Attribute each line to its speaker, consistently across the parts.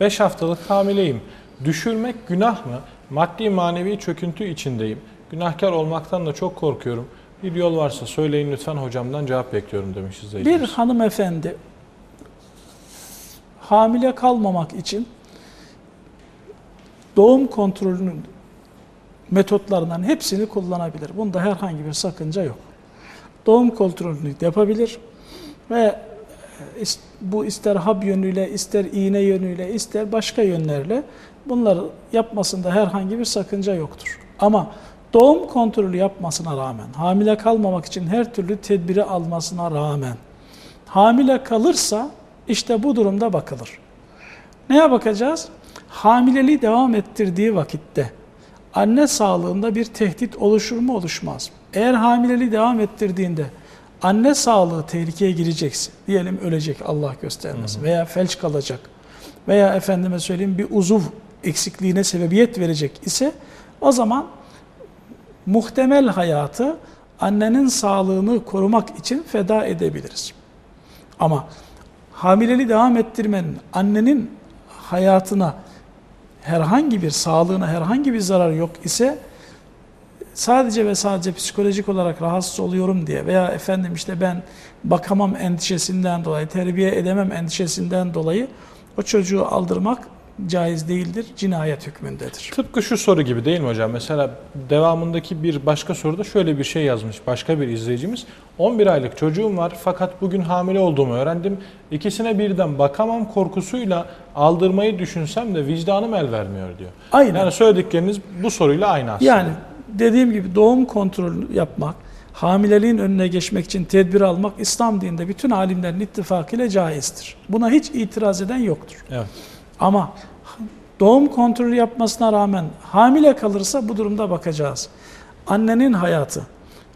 Speaker 1: 5 haftalık hamileyim. Düşürmek günah mı? Maddi manevi çöküntü içindeyim. Günahkar olmaktan da çok korkuyorum. Bir yol varsa söyleyin lütfen hocamdan cevap bekliyorum demiş
Speaker 2: Bir
Speaker 1: izleyicimiz.
Speaker 2: hanımefendi hamile kalmamak için doğum kontrolünün metotlarından hepsini kullanabilir. Bunda herhangi bir sakınca yok. Doğum kontrolünü yapabilir ve bu ister hap yönüyle, ister iğne yönüyle, ister başka yönlerle bunları yapmasında herhangi bir sakınca yoktur. Ama doğum kontrolü yapmasına rağmen, hamile kalmamak için her türlü tedbiri almasına rağmen, hamile kalırsa işte bu durumda bakılır. Neye bakacağız? Hamileliği devam ettirdiği vakitte anne sağlığında bir tehdit oluşur mu oluşmaz mı? Eğer hamileliği devam ettirdiğinde anne sağlığı tehlikeye girecekse, diyelim ölecek Allah göstermesin veya felç kalacak veya efendime söyleyeyim bir uzuv eksikliğine sebebiyet verecek ise o zaman muhtemel hayatı annenin sağlığını korumak için feda edebiliriz. Ama hamileliği devam ettirmenin annenin hayatına herhangi bir sağlığına herhangi bir zarar yok ise sadece ve sadece psikolojik olarak rahatsız oluyorum diye veya efendim işte ben bakamam endişesinden dolayı, terbiye edemem endişesinden dolayı o çocuğu aldırmak caiz değildir, cinayet hükmündedir.
Speaker 1: Tıpkı şu soru gibi değil mi hocam? Mesela devamındaki bir başka soruda şöyle bir şey yazmış başka bir izleyicimiz. 11 aylık çocuğum var fakat bugün hamile olduğumu öğrendim. İkisine birden bakamam korkusuyla aldırmayı düşünsem de vicdanım el vermiyor diyor.
Speaker 2: Aynen.
Speaker 1: Yani söyledikleriniz bu soruyla aynı aslında.
Speaker 2: Yani dediğim gibi doğum kontrolü yapmak, hamileliğin önüne geçmek için tedbir almak İslam dininde bütün alimlerin ittifakıyla caizdir. Buna hiç itiraz eden yoktur.
Speaker 1: Evet.
Speaker 2: Ama doğum kontrolü yapmasına rağmen hamile kalırsa bu durumda bakacağız. Annenin hayatı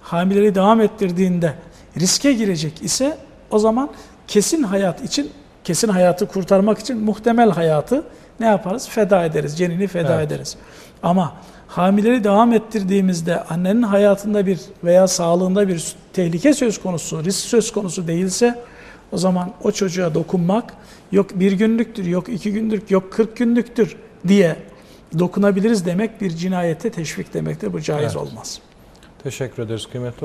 Speaker 2: hamileliği devam ettirdiğinde riske girecek ise o zaman kesin hayat için, kesin hayatı kurtarmak için muhtemel hayatı ne yaparız? Feda ederiz, cenini feda
Speaker 1: Evet.
Speaker 2: ederiz. Ama hamileliği devam ettirdiğimizde annenin hayatında bir veya sağlığında bir tehlike söz konusu, risk söz konusu değilse o zaman o çocuğa dokunmak yok bir günlüktür, yok iki günlük, yok kırk günlüktür diye dokunabiliriz demek bir cinayete teşvik demektir. Bu caiz
Speaker 1: Evet.
Speaker 2: olmaz.
Speaker 1: Teşekkür ederiz kıymetli